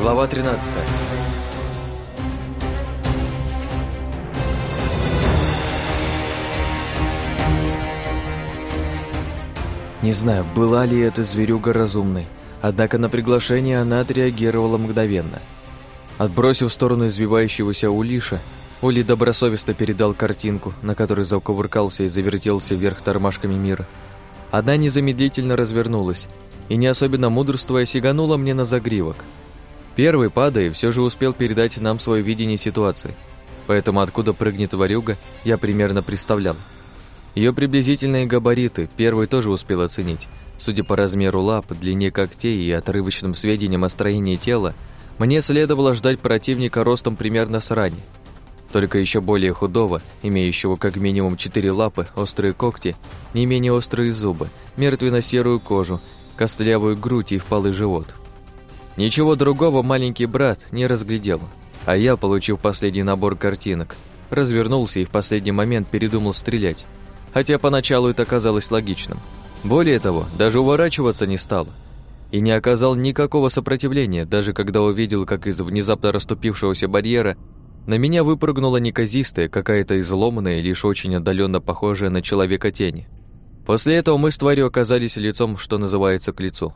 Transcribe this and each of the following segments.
Глава 13 Не знаю, была ли эта зверюга разумной, однако на приглашение она отреагировала мгновенно. Отбросив в сторону извивающегося Улиша, Ули добросовестно передал картинку, на которой закувыркался и завертелся вверх тормашками мира. Одна незамедлительно развернулась и, не особенно мудрствуя, сиганула мне на загривок. Первый, падая, все же успел передать нам свое видение ситуации, поэтому откуда прыгнет варюга, я примерно представлял. Ее приблизительные габариты первый тоже успел оценить. Судя по размеру лап, длине когтей и отрывочным сведениям о строении тела, мне следовало ждать противника ростом примерно с рани. Только еще более худого, имеющего как минимум четыре лапы, острые когти, не менее острые зубы, мертвенно-серую кожу, костлявую грудь и впалый живот. Ничего другого маленький брат не разглядел, а я, получив последний набор картинок, развернулся и в последний момент передумал стрелять, хотя поначалу это казалось логичным. Более того, даже уворачиваться не стал. И не оказал никакого сопротивления, даже когда увидел, как из внезапно расступившегося барьера на меня выпрыгнула неказистая, какая-то изломанная, лишь очень отдаленно похожая на человека тени. После этого мы с тварью оказались лицом, что называется, к лицу.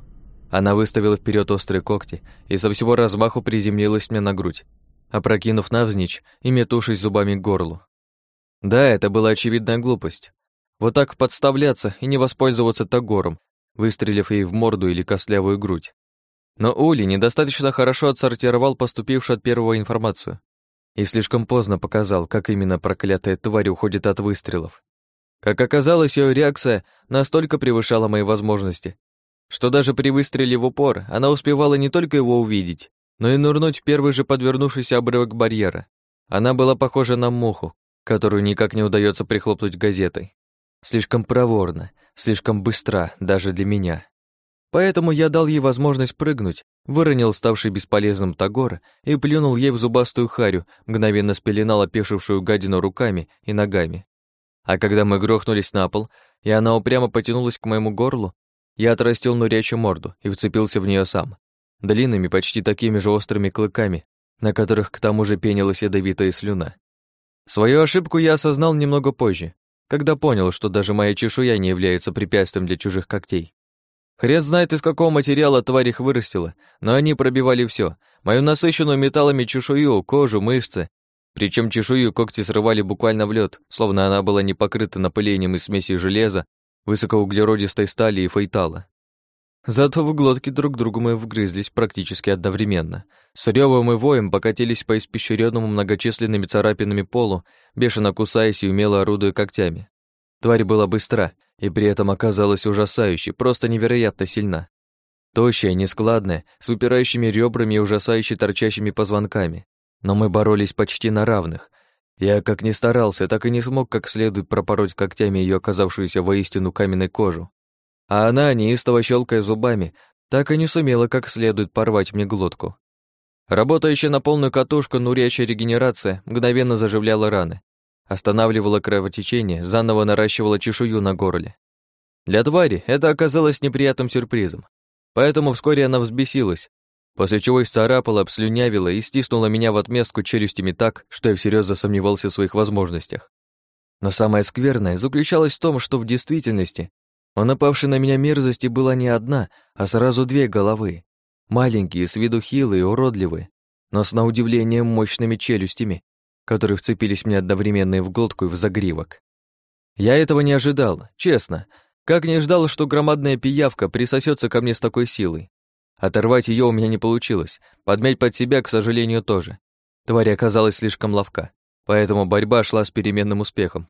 Она выставила вперед острые когти и со всего размаху приземлилась мне на грудь, опрокинув навзничь и метушись зубами к горлу. Да, это была очевидная глупость. Вот так подставляться и не воспользоваться Тагором, выстрелив ей в морду или костлявую грудь. Но Ули недостаточно хорошо отсортировал поступившую от первого информацию и слишком поздно показал, как именно проклятая тварь уходит от выстрелов. Как оказалось, ее реакция настолько превышала мои возможности, что даже при выстреле в упор она успевала не только его увидеть, но и нырнуть в первый же подвернувшийся обрывок барьера. Она была похожа на муху, которую никак не удается прихлопнуть газетой. Слишком проворно, слишком быстро даже для меня. Поэтому я дал ей возможность прыгнуть, выронил ставший бесполезным Тагор и плюнул ей в зубастую харю, мгновенно спеленал опешившую гадину руками и ногами. А когда мы грохнулись на пол, и она упрямо потянулась к моему горлу, я отрастил нурячую морду и вцепился в нее сам. Длинными, почти такими же острыми клыками, на которых к тому же пенилась ядовитая слюна. Свою ошибку я осознал немного позже, когда понял, что даже моя чешуя не является препятствием для чужих когтей. Хрен знает, из какого материала тварь их вырастила, но они пробивали все: мою насыщенную металлами чешую, кожу, мышцы. Причем чешую когти срывали буквально в лед, словно она была не покрыта напылением из смеси железа, высокоуглеродистой стали и фейтала. Зато в глотки друг другу мы вгрызлись практически одновременно. С рёвом и воем покатились по испещрённому многочисленными царапинами полу, бешено кусаясь и умело орудуя когтями. Тварь была быстра и при этом оказалась ужасающей, просто невероятно сильна. Тощая, нескладная, с выпирающими ребрами и ужасающе торчащими позвонками. Но мы боролись почти на равных. Я как ни старался, так и не смог как следует пропороть когтями ее оказавшуюся воистину каменной кожу. А она, неистово щелкая зубами, так и не сумела как следует порвать мне глотку. Работающая на полную катушку нурячая регенерация мгновенно заживляла раны, останавливала кровотечение, заново наращивала чешую на горле. Для твари это оказалось неприятным сюрпризом. Поэтому вскоре она взбесилась, после чего исцарапала, обслюнявила и стиснула меня в отместку челюстями так, что я всерьез засомневался в своих возможностях. Но самое скверное заключалось в том, что в действительности у напавшей на меня мерзости была не одна, а сразу две головы. Маленькие, с виду хилые, уродливые, но с на удивление мощными челюстями, которые вцепились мне одновременно и в глотку, и в загривок. Я этого не ожидал, честно. Как не ждал, что громадная пиявка присосется ко мне с такой силой. Оторвать ее у меня не получилось, подмять под себя, к сожалению, тоже. Тварь оказалась слишком ловка, поэтому борьба шла с переменным успехом.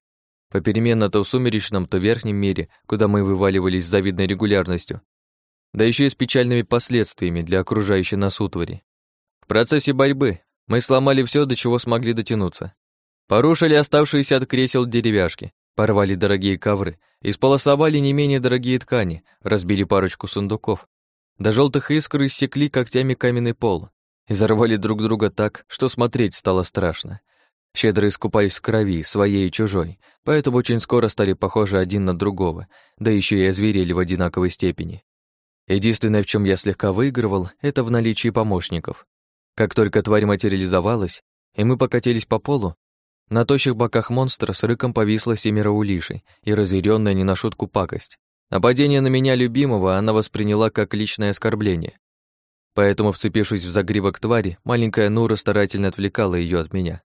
Попеременно то в сумеречном, то в верхнем мире, куда мы вываливались с завидной регулярностью. Да еще и с печальными последствиями для окружающей нас утвари. В процессе борьбы мы сломали все, до чего смогли дотянуться. Порушили оставшиеся от кресел деревяшки, порвали дорогие ковры, исполосовали не менее дорогие ткани, разбили парочку сундуков. До желтых искр иссекли когтями каменный пол и взорвали друг друга так, что смотреть стало страшно. Щедро искупались в крови, своей и чужой, поэтому очень скоро стали похожи один на другого, да еще и озверели в одинаковой степени. Единственное, в чем я слегка выигрывал, это в наличии помощников. Как только тварь материализовалась, и мы покатились по полу, на тощих боках монстра с рыком повисла семеро улишей и разъярённая не на шутку пакость. Нападение на меня любимого она восприняла как личное оскорбление. Поэтому, вцепившись в загривок твари, маленькая Нура старательно отвлекала ее от меня.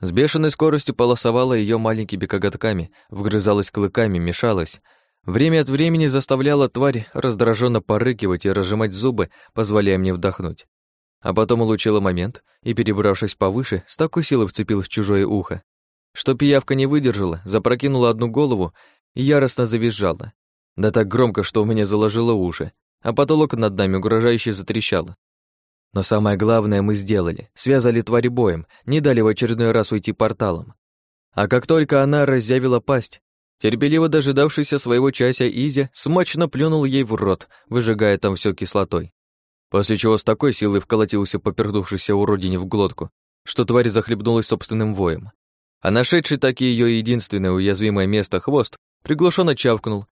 С бешеной скоростью полосовала ее маленькими коготками, вгрызалась клыками, мешалась. Время от времени заставляла тварь раздраженно порыкивать и разжимать зубы, позволяя мне вдохнуть. А потом улучила момент и, перебравшись повыше, с такой силой вцепилась в чужое ухо, что пиявка не выдержала, запрокинула одну голову и яростно завизжала. Да так громко, что у меня заложило уши, а потолок над нами угрожающе затрещал. Но самое главное мы сделали. Связали тварь боем, не дали в очередной раз уйти порталом. А как только она разъявила пасть, терпеливо дожидавшийся своего часа Изи смачно плюнул ей в рот, выжигая там все кислотой. После чего с такой силой вколотился попердувшийся уродине в глотку, что тварь захлебнулась собственным воем. А нашедший таки ее единственное уязвимое место хвост приглушенно чавкнул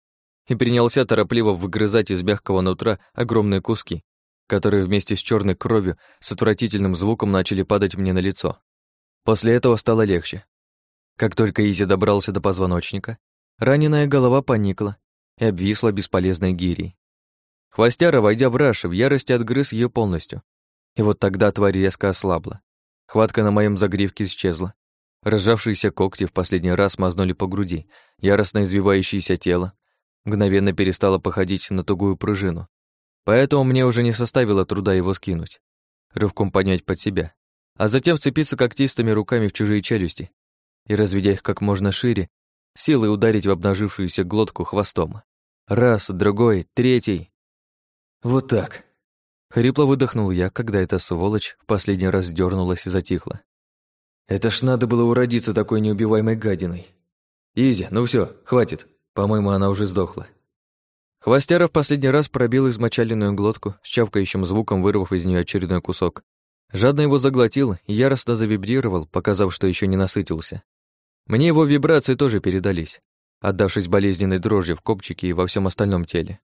и принялся торопливо выгрызать из мягкого нутра огромные куски, которые вместе с черной кровью с отвратительным звуком начали падать мне на лицо. После этого стало легче. Как только Изи добрался до позвоночника, раненая голова поникла и обвисла бесполезной гирей. Хвостяра, войдя в раш, в ярости отгрыз ее полностью. И вот тогда тварь резко ослабла. Хватка на моем загривке исчезла. Разжавшиеся когти в последний раз мазнули по груди, яростно извивающееся тело мгновенно перестало походить на тугую пружину. Поэтому мне уже не составило труда его скинуть, рывком поднять под себя, а затем вцепиться когтистыми руками в чужие челюсти и, разведя их как можно шире, силой ударить в обнажившуюся глотку хвостом. Раз, другой, третий. Вот так. Хрипло выдохнул я, когда эта сволочь в последний раз дернулась и затихла. Это ж надо было уродиться такой неубиваемой гадиной. Изи, ну все, хватит. По-моему, она уже сдохла. Хвостяра в последний раз пробил измочаленную глотку, с чавкающим звуком вырвав из нее очередной кусок. Жадно его заглотил и яростно завибрировал, показав, что еще не насытился. Мне его вибрации тоже передались, отдавшись болезненной дрожи в копчике и во всем остальном теле.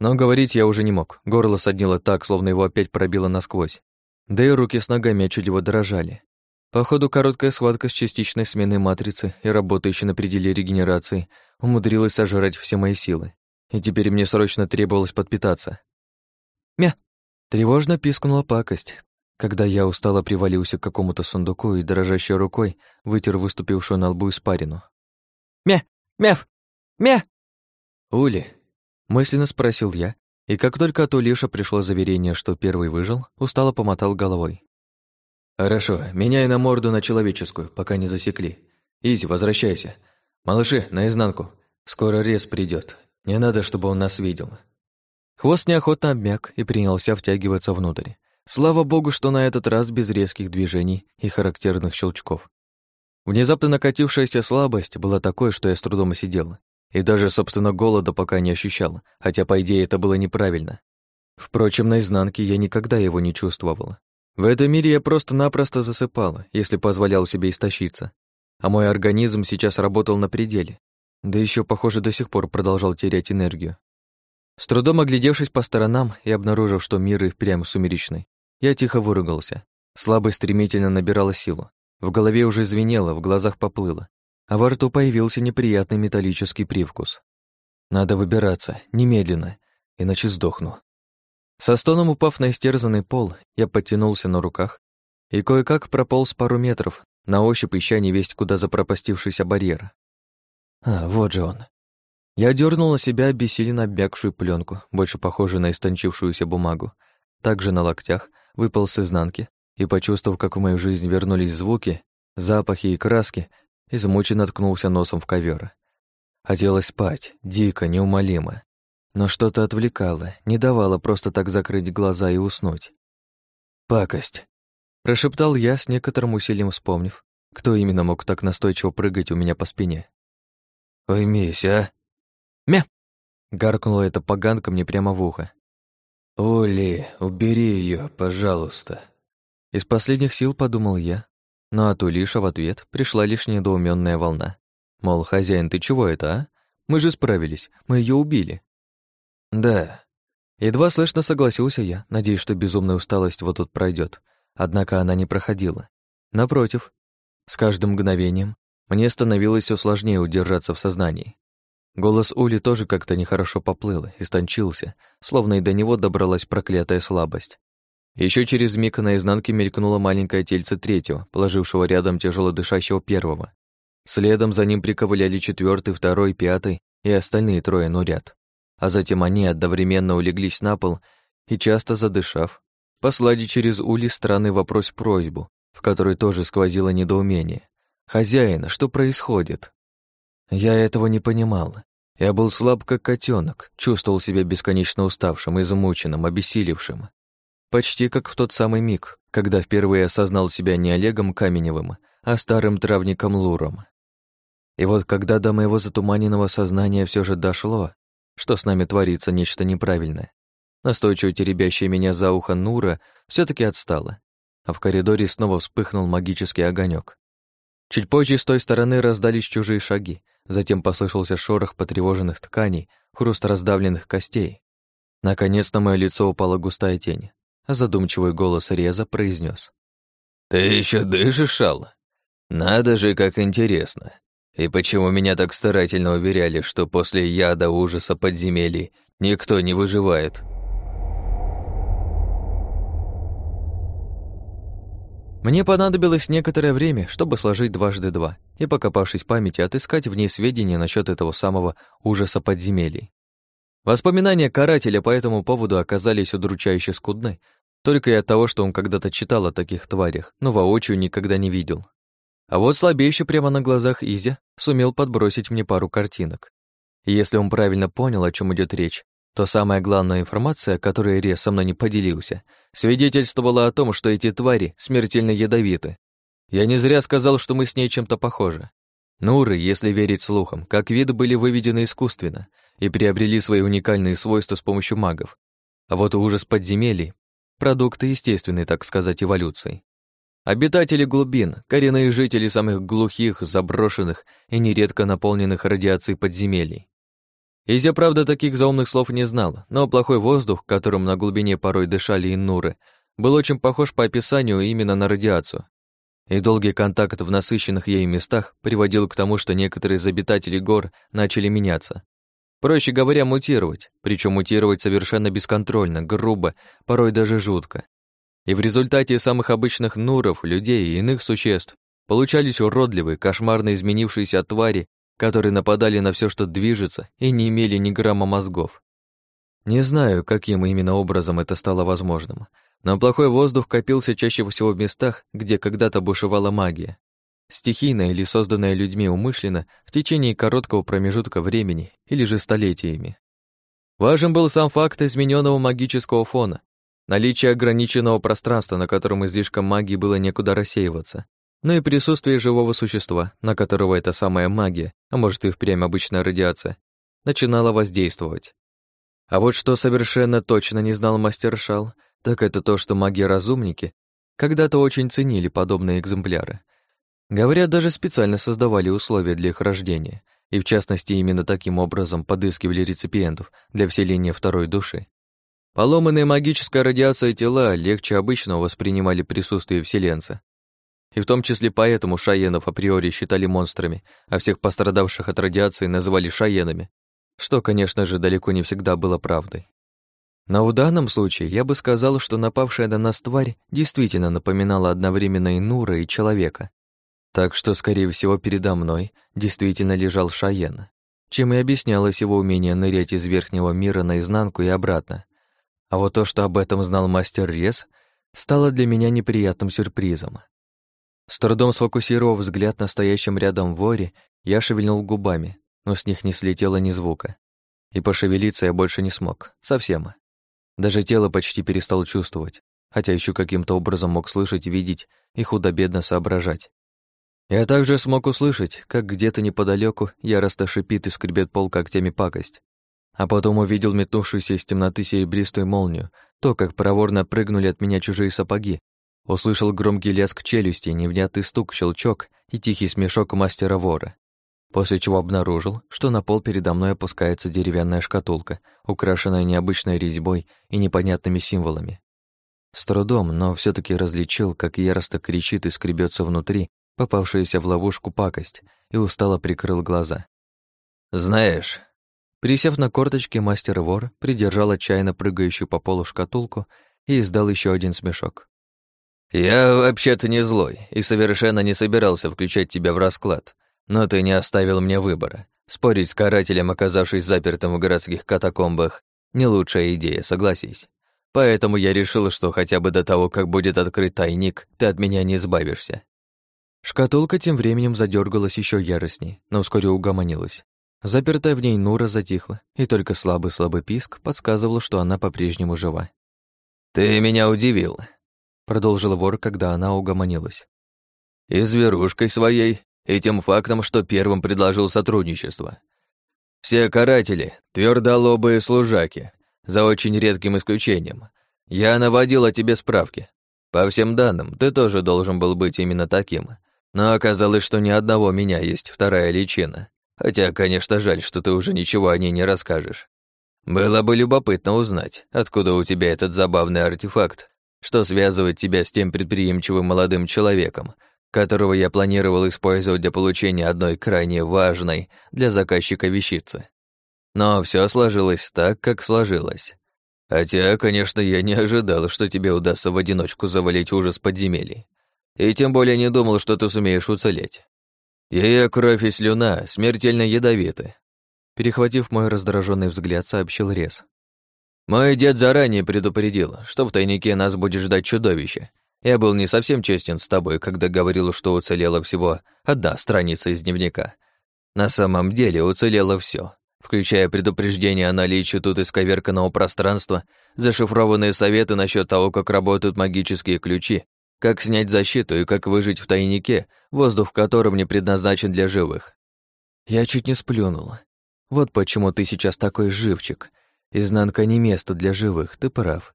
Но говорить я уже не мог, горло соднило так, словно его опять пробило насквозь. Да и руки с ногами отчетливо дрожали. Походу, короткая схватка с частичной сменой матрицы и работающей на пределе регенерации умудрилась сожрать все мои силы. И теперь мне срочно требовалось подпитаться. Мя! Тревожно пискнула пакость, когда я устало привалился к какому-то сундуку и дрожащей рукой вытер выступившую на лбу испарину. «Мя! Мяв! Мя!» «Ули!» — мысленно спросил я, и как только от Улиша пришло заверение, что первый выжил, устало помотал головой. «Хорошо, меняй на морду на человеческую, пока не засекли. Изи, возвращайся. Малыши, наизнанку. Скоро рез придет. Не надо, чтобы он нас видел». Хвост неохотно обмяк и принялся втягиваться внутрь. Слава богу, что на этот раз без резких движений и характерных щелчков. Внезапно накатившаяся слабость была такой, что я с трудом сидел. И даже, собственно, голода пока не ощущал, хотя, по идее, это было неправильно. Впрочем, на изнанке я никогда его не чувствовала. В этом мире я просто-напросто засыпала, если позволял себе истощиться. А мой организм сейчас работал на пределе. Да еще, похоже, до сих пор продолжал терять энергию. С трудом оглядевшись по сторонам и обнаружив, что мир и впрямь сумеречный, я тихо выругался. Слабость стремительно набирала силу. В голове уже звенело, в глазах поплыло, а во рту появился неприятный металлический привкус. Надо выбираться, немедленно, иначе сдохну. Со стоном упав на истерзанный пол, я подтянулся на руках и кое-как прополз пару метров, на ощупь ища невесть куда запропастившийся барьер. А, вот же он. Я дернул на себя обессиленно обмякшую пленку, больше похожую на истончившуюся бумагу. Также на локтях выпал с изнанки и, почувствовав, как в мою жизнь вернулись звуки, запахи и краски, измученно ткнулся носом в ковер. Хотелось спать, дико, неумолимо но что-то отвлекало, не давало просто так закрыть глаза и уснуть. «Пакость!» — прошептал я, с некоторым усилием вспомнив, кто именно мог так настойчиво прыгать у меня по спине. «Уймись, а!» «Мя!» — гаркнула эта поганка мне прямо в ухо. «Оли, убери ее, пожалуйста!» Из последних сил подумал я, но от Улиша в ответ пришла лишь недоуменная волна. Мол, хозяин, ты чего это, а? Мы же справились, мы ее убили. «Да». Едва слышно согласился я, надеясь, что безумная усталость вот тут пройдет. однако она не проходила. Напротив, с каждым мгновением мне становилось все сложнее удержаться в сознании. Голос Ули тоже как-то нехорошо поплыл, истончился, словно и до него добралась проклятая слабость. Еще через миг на изнанке мелькнуло маленькое тельце третьего, положившего рядом тяжело дышащего первого. Следом за ним приковыляли четвертый, второй, пятый и остальные трое ну ряд. А затем они одновременно улеглись на пол и, часто задышав, послали через Ули странный вопрос-просьбу, в которой тоже сквозило недоумение. «Хозяин, что происходит?» Я этого не понимал. Я был слаб, как котенок, чувствовал себя бесконечно уставшим, измученным, обессилевшим. Почти как в тот самый миг, когда впервые осознал себя не Олегом Каменевым, а старым травником Луром. И вот когда до моего затуманенного сознания все же дошло, что с нами творится нечто неправильное, настойчиво теребящая меня за ухо Нура все таки отстала, а в коридоре снова вспыхнул магический огонек. Чуть позже с той стороны раздались чужие шаги, затем послышался шорох потревоженных тканей, хруст раздавленных костей. Наконец на мое лицо упала густая тень, а задумчивый голос Реза произнес: «Ты еще дышишь, Шал? Надо же, как интересно. И почему меня так старательно уверяли, что после яда ужаса подземелий никто не выживает?» Мне понадобилось некоторое время, чтобы сложить дважды два и, покопавшись в памяти, отыскать в ней сведения насчет этого самого ужаса подземелий. Воспоминания карателя по этому поводу оказались удручающе скудны, только и от того, что он когда-то читал о таких тварях, но воочию никогда не видел. А вот слабейший прямо на глазах Изя сумел подбросить мне пару картинок. И если он правильно понял, о чем идет речь, то самая главная информация, которой Ре со мной не поделился, свидетельствовала о том, что эти твари смертельно ядовиты. Я не зря сказал, что мы с ней чем-то похожи. Нуры, если верить слухам, как вид были выведены искусственно и приобрели свои уникальные свойства с помощью магов. А вот ужас подземелий — продукты естественной, так сказать, эволюции. Обитатели глубин, коренные жители самых глухих, заброшенных и нередко наполненных радиацией подземелий. Изя, правда, таких заумных слов не знала, но плохой воздух, которым на глубине порой дышали иннуры, был очень похож по описанию именно на радиацию. И долгий контакт в насыщенных ею местах приводил к тому, что некоторые из обитателей гор начали меняться. Проще говоря, мутировать, причем мутировать совершенно бесконтрольно, грубо, порой даже жутко. И в результате самых обычных нуров, людей и иных существ получались уродливые, кошмарно изменившиеся твари которые нападали на все, что движется, и не имели ни грамма мозгов. Не знаю, каким именно образом это стало возможным, но плохой воздух копился чаще всего в местах, где когда-то бушевала магия. Стихийная или созданная людьми умышленно в течение короткого промежутка времени или же столетиями. Важен был сам факт измененного магического фона, наличие ограниченного пространства, на котором излишком магии было некуда рассеиваться, но и присутствие живого существа, на которого эта самая магия, а может и впрямь обычная радиация, начинала воздействовать. А вот что совершенно точно не знал мастер Шал, так это то, что маги-разумники когда-то очень ценили подобные экземпляры. Говорят, даже специально создавали условия для их рождения, и в частности именно таким образом подыскивали реципиентов для вселения второй души. Поломанные магической радиацией тела легче обычного воспринимали присутствие вселенца, и в том числе поэтому шаенов априори считали монстрами, а всех пострадавших от радиации называли шаенами, что, конечно же, далеко не всегда было правдой. Но в данном случае я бы сказал, что напавшая на нас тварь действительно напоминала одновременно и Нура, и человека. Так что, скорее всего, передо мной действительно лежал Шаен, чем и объяснялось его умение нырять из верхнего мира наизнанку и обратно. А вот то, что об этом знал мастер Рез, стало для меня неприятным сюрпризом. С трудом сфокусировав взгляд на стоящем рядом воре, я шевельнул губами, но с них не слетело ни звука. И пошевелиться я больше не смог. Совсем. Даже тело почти перестал чувствовать, хотя еще каким-то образом мог слышать, видеть и худо-бедно соображать. Я также смог услышать, как где-то неподалеку яростно шипит и скребет пол когтями пакость. А потом увидел метнувшуюся из темноты серебристую молнию, то, как проворно прыгнули от меня чужие сапоги, Услышал громкий лязг челюсти, невнятный стук, щелчок и тихий смешок мастера-вора. После чего обнаружил, что на пол передо мной опускается деревянная шкатулка, украшенная необычной резьбой и непонятными символами. С трудом, но все таки различил, как яростно кричит и скребется внутри попавшаяся в ловушку пакость, и устало прикрыл глаза. «Знаешь...» Присев на корточки, мастер-вор придержал отчаянно прыгающую по полу шкатулку и издал еще один смешок. «Я вообще-то не злой и совершенно не собирался включать тебя в расклад, но ты не оставил мне выбора. Спорить с карателем, оказавшись запертым в городских катакомбах, не лучшая идея, согласись. Поэтому я решил, что хотя бы до того, как будет открыт тайник, ты от меня не избавишься. Шкатулка тем временем задергалась еще яростней, но вскоре угомонилась. Запертая в ней Нура затихла, и только слабый-слабый писк подсказывал, что она по-прежнему жива. «Ты меня удивил», — продолжил вор, когда она угомонилась. «И зверушкой своей, и тем фактом, что первым предложил сотрудничество. Все каратели — твердолобые служаки, за очень редким исключением. Я наводил о тебе справки. По всем данным, ты тоже должен был быть именно таким. Но оказалось, что ни одного меня есть вторая личина. Хотя, конечно, жаль, что ты уже ничего о ней не расскажешь. Было бы любопытно узнать, откуда у тебя этот забавный артефакт, что связывает тебя с тем предприимчивым молодым человеком, которого я планировал использовать для получения одной крайне важной для заказчика вещицы. Но все сложилось так, как сложилось. Хотя, конечно, я не ожидал, что тебе удастся в одиночку завалить ужас подземелий. И тем более не думал, что ты сумеешь уцелеть. Ее кровь и слюна смертельно ядовиты. Перехватив мой раздраженный взгляд, сообщил Рез. Мой дед заранее предупредил, что в тайнике нас будет ждать чудовище. Я был не совсем честен с тобой, когда говорил, что уцелела всего одна страница из дневника. На самом деле уцелело все, включая предупреждение о наличии тут исковерканного пространства, зашифрованные советы насчет того, как работают магические ключи как снять защиту и как выжить в тайнике, воздух в котором не предназначен для живых. Я чуть не сплюнула. Вот почему ты сейчас такой живчик. Изнанка не место для живых, ты прав.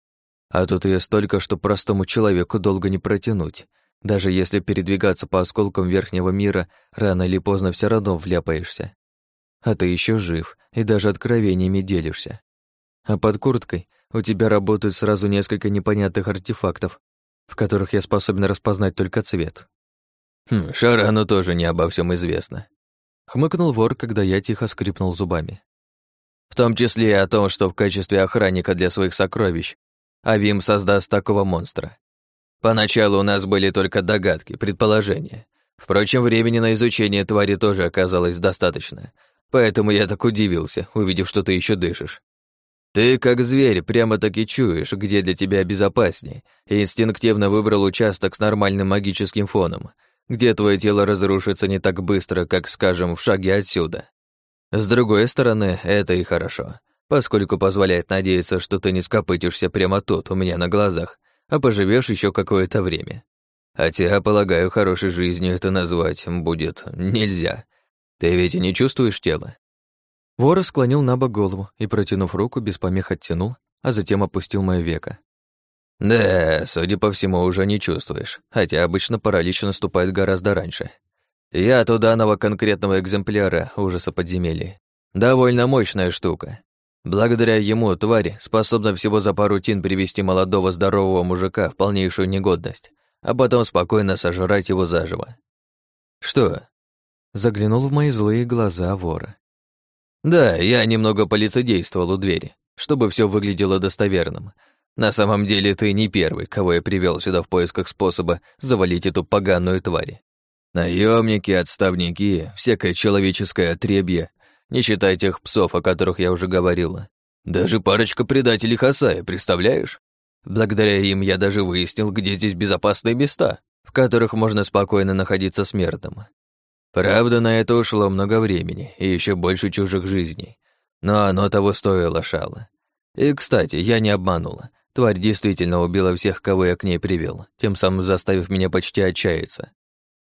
А тут ее столько, что простому человеку долго не протянуть. Даже если передвигаться по осколкам верхнего мира, рано или поздно все равно вляпаешься. А ты еще жив и даже откровениями делишься. А под курткой у тебя работают сразу несколько непонятных артефактов, в которых я способен распознать только цвет. Хм, Шарану тоже не обо всем известно. Хмыкнул вор, когда я тихо скрипнул зубами. В том числе и о том, что в качестве охранника для своих сокровищ Авим создаст такого монстра. Поначалу у нас были только догадки, предположения. Впрочем, времени на изучение твари тоже оказалось достаточно, поэтому я так удивился, увидев, что ты еще дышишь. Ты, как зверь, прямо-таки чуешь, где для тебя безопаснее, и инстинктивно выбрал участок с нормальным магическим фоном, где твое тело разрушится не так быстро, как, скажем, в шаге отсюда. С другой стороны, это и хорошо, поскольку позволяет надеяться, что ты не скопытишься прямо тут, у меня на глазах, а поживешь еще какое-то время. Хотя, полагаю, хорошей жизнью это назвать будет нельзя. Ты ведь и не чувствуешь тело? Вора склонил на бок голову и, протянув руку, без помех оттянул, а затем опустил моё веко. «Да, судя по всему, уже не чувствуешь, хотя обычно паралич наступает гораздо раньше. Я от данного конкретного экземпляра ужаса подземелья. Довольно мощная штука. Благодаря ему тварь способна всего за пару тин привести молодого здорового мужика в полнейшую негодность, а потом спокойно сожрать его заживо. Что? Заглянул в мои злые глаза вора. Да, я немного полицействовал у двери, чтобы все выглядело достоверным. На самом деле ты не первый, кого я привел сюда в поисках способа завалить эту поганую тварь. Наемники, отставники, всякое человеческое отребье, не считая тех псов, о которых я уже говорила. Даже парочка предателей Хасая, представляешь? Благодаря им я даже выяснил, где здесь безопасные места, в которых можно спокойно находиться смертным. Правда, на это ушло много времени и еще больше чужих жизней. Но оно того стоило, шало. И, кстати, я не обманула. Тварь действительно убила всех, кого я к ней привел, тем самым заставив меня почти отчаяться.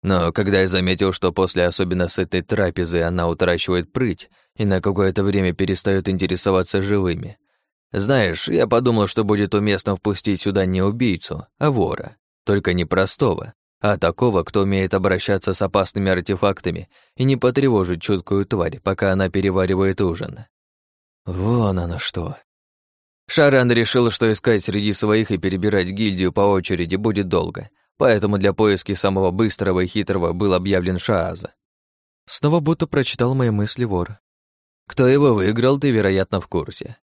Но когда я заметил, что после особенно с этой трапезы она утрачивает прыть и на какое-то время перестает интересоваться живыми, знаешь, я подумал, что будет уместно впустить сюда не убийцу, а вора, только не простого, а такого, кто умеет обращаться с опасными артефактами и не потревожить чуткую тварь, пока она переваривает ужин. Вон оно что. Шаран решил, что искать среди своих и перебирать гильдию по очереди будет долго, поэтому для поиски самого быстрого и хитрого был объявлен Шааза. Снова будто прочитал мои мысли вор. Кто его выиграл, ты, вероятно, в курсе.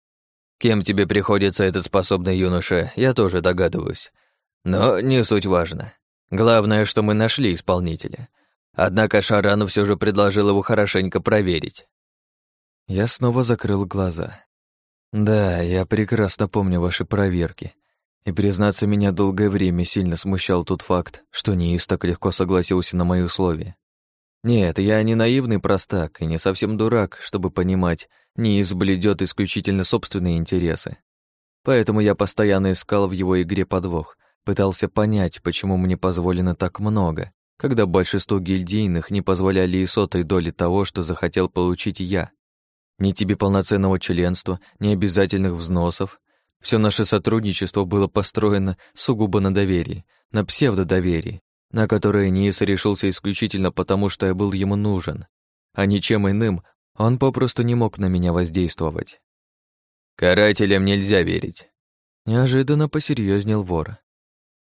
Кем тебе приходится этот способный юноша, я тоже догадываюсь. Но не суть важно. Главное, что мы нашли исполнителя. Однако Шарану все же предложил его хорошенько проверить. Я снова закрыл глаза. Да, я прекрасно помню ваши проверки. И, признаться, меня долгое время сильно смущал тот факт, что Ниис так легко согласился на мои условия. Нет, я не наивный простак и не совсем дурак, чтобы понимать, Ниис бледет исключительно собственные интересы. Поэтому я постоянно искал в его игре подвох, пытался понять, почему мне позволено так много, когда большинство гильдийных не позволяли и сотой доли того, что захотел получить я. Ни тебе полноценного членства, ни обязательных взносов. Все наше сотрудничество было построено сугубо на доверии, на псевдодоверии, на которое Ниис решился исключительно потому, что я был ему нужен, а ничем иным он попросту не мог на меня воздействовать. «Карателям нельзя верить», — неожиданно посерьезнел вор.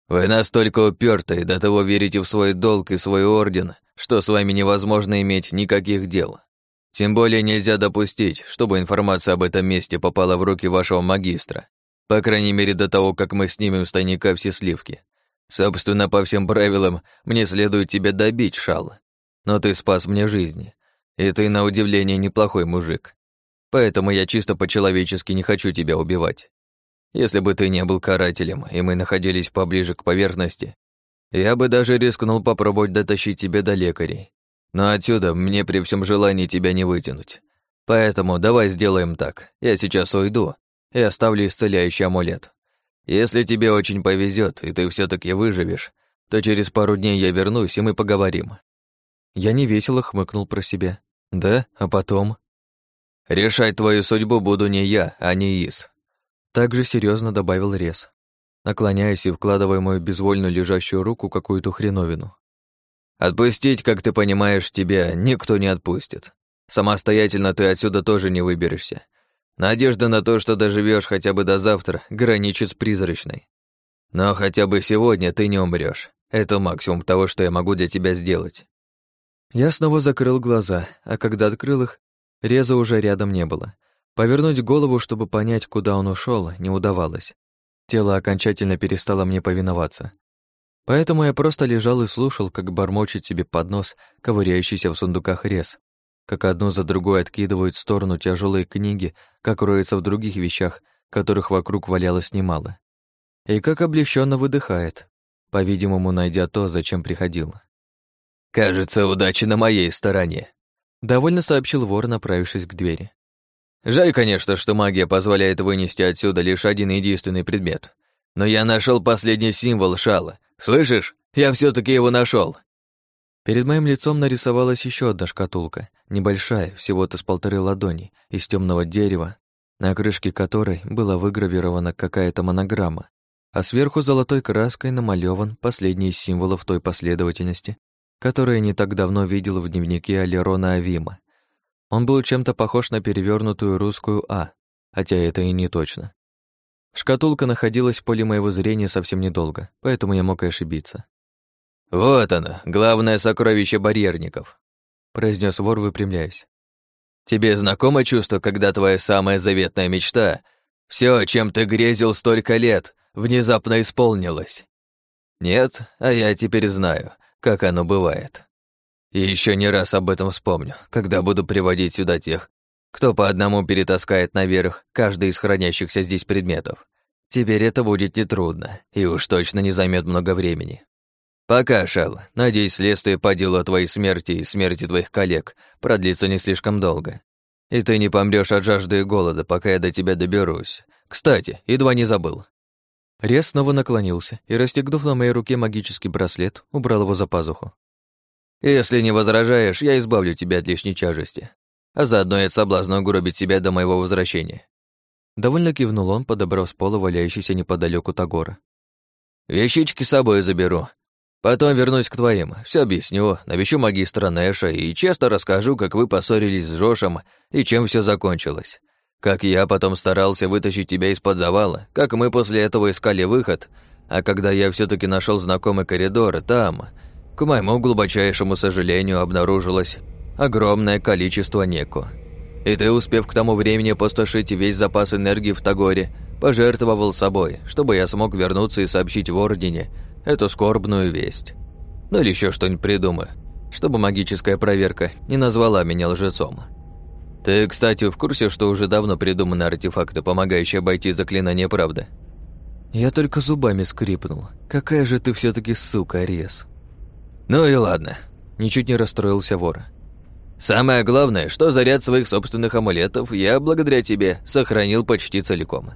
«Вы настолько упертые, до того верите в свой долг и свой орден, что с вами невозможно иметь никаких дел. Тем более нельзя допустить, чтобы информация об этом месте попала в руки вашего магистра. По крайней мере, до того, как мы снимем с тайника все сливки. Собственно, по всем правилам, мне следует тебя добить, Шал. Но ты спас мне жизни. И ты, на удивление, неплохой мужик. Поэтому я чисто по-человечески не хочу тебя убивать. Если бы ты не был карателем, и мы находились поближе к поверхности, я бы даже рискнул попробовать дотащить тебя до лекарей. Но отсюда мне при всем желании тебя не вытянуть. Поэтому давай сделаем так. Я сейчас уйду и оставлю исцеляющий амулет. Если тебе очень повезет, и ты все таки выживешь, то через пару дней я вернусь, и мы поговорим». Я невесело хмыкнул про себя. «Да? А потом?» «Решать твою судьбу буду не я, а не Ис». Также серьезно добавил Рез, наклоняясь и вкладывая мою безвольно лежащую руку какую-то хреновину. Отпустить, как ты понимаешь, тебя никто не отпустит. Самостоятельно ты отсюда тоже не выберешься. Надежда на то, что доживешь хотя бы до завтра, граничит с призрачной. Но хотя бы сегодня ты не умрешь. Это максимум того, что я могу для тебя сделать. Я снова закрыл глаза, а когда открыл их, Реза уже рядом не было. Повернуть голову, чтобы понять, куда он ушел, не удавалось. Тело окончательно перестало мне повиноваться. Поэтому я просто лежал и слушал, как бормочет себе под нос ковыряющийся в сундуках рез, как одну за другой откидывают в сторону тяжелые книги, как роется в других вещах, которых вокруг валялось немало. И как облегченно выдыхает, по-видимому, найдя то, зачем приходил. «Кажется, удача на моей стороне», — довольно сообщил вор, направившись к двери. «Жаль, конечно, что магия позволяет вынести отсюда лишь один единственный предмет. Но я нашел последний символ шала, Слышишь? Я все таки его нашел. Перед моим лицом нарисовалась еще одна шкатулка, небольшая, всего-то с полторы ладони, из темного дерева, на крышке которой была выгравирована какая-то монограмма, а сверху золотой краской намалеван последний из символов той последовательности, которую не так давно видел в дневнике Алерона Авима. Он был чем-то похож на перевернутую русскую «А», хотя это и не точно. Шкатулка находилась в поле моего зрения совсем недолго, поэтому я мог и ошибиться. «Вот оно, главное сокровище барьерников», — произнес вор, выпрямляясь. «Тебе знакомо чувство, когда твоя самая заветная мечта, все, чем ты грезил столько лет, внезапно исполнилось? Нет, а я теперь знаю, как оно бывает. И еще не раз об этом вспомню, когда буду приводить сюда тех, кто по одному перетаскает наверх каждый из хранящихся здесь предметов. Теперь это будет нетрудно и уж точно не займет много времени. Пока, Шел, надеюсь, следствие по делу о твоей смерти и смерти твоих коллег продлится не слишком долго. И ты не помрёшь от жажды и голода, пока я до тебя доберусь. Кстати, едва не забыл. Рез снова наклонился и, расстегнув на моей руке магический браслет, убрал его за пазуху. «Если не возражаешь, я избавлю тебя от лишней тяжести а заодно и от соблазна угробить себя до моего возвращения. Довольно кивнул он, подобрав с пола валяющийся неподалеку Тагора. «Вещички с собой заберу. Потом вернусь к твоим, все объясню, навещу магистра Нэша и честно расскажу, как вы поссорились с Жошем и чем все закончилось. Как я потом старался вытащить тебя из-под завала, как мы после этого искали выход, а когда я все таки нашел знакомый коридор, там, к моему глубочайшему сожалению, обнаружилось огромное количество неку. И ты, успев к тому времени опустошить весь запас энергии в Тагоре, пожертвовал собой, чтобы я смог вернуться и сообщить в Ордене эту скорбную весть. Ну или еще что-нибудь придумаю, чтобы магическая проверка не назвала меня лжецом. Ты, кстати, в курсе, что уже давно придуманы артефакты, помогающие обойти заклинание правды? Я только зубами скрипнул. Какая же ты все таки сука, Рез. Ну и ладно. Ничуть не расстроился вор. Самое главное, что заряд своих собственных амулетов я, благодаря тебе, сохранил почти целиком.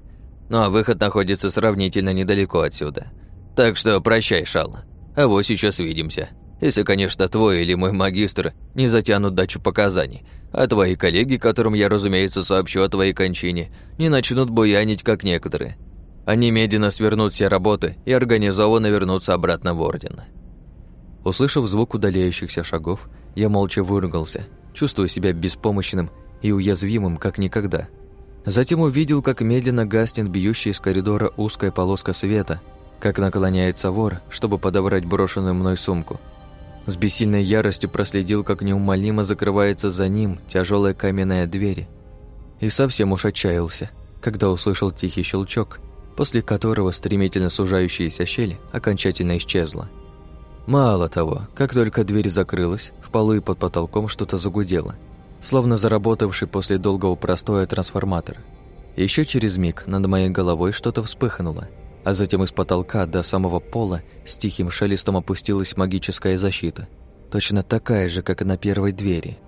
Ну а выход находится сравнительно недалеко отсюда. Так что прощай, Шал. А вот сейчас видимся. Если, конечно, твой или мой магистр не затянут дачу показаний, а твои коллеги, которым я, разумеется, сообщу о твоей кончине, не начнут буянить, как некоторые. Они медленно свернут все работы и организованно вернутся обратно в Орден. Услышав звук удаляющихся шагов, я молча выругался, чувствуя себя беспомощным и уязвимым, как никогда. Затем увидел, как медленно гаснет бьющая из коридора узкая полоска света, как наклоняется вор, чтобы подобрать брошенную мной сумку. С бессильной яростью проследил, как неумолимо закрывается за ним тяжелая каменная дверь. И совсем уж отчаялся, когда услышал тихий щелчок, после которого стремительно сужающаяся щель окончательно исчезла. Мало того, как только дверь закрылась, в полу и под потолком что-то загудело, словно заработавший после долгого простоя трансформатор. Еще через миг над моей головой что-то вспыхнуло, а затем из потолка до самого пола с тихим шелестом опустилась магическая защита, точно такая же, как и на первой двери,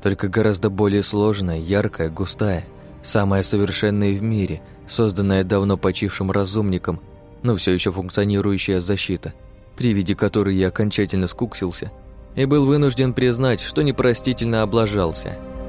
только гораздо более сложная, яркая, густая, самая совершенная в мире, созданная давно почившим разумником, но все еще функционирующая защита – при виде которой я окончательно скуксился и был вынужден признать, что непростительно облажался –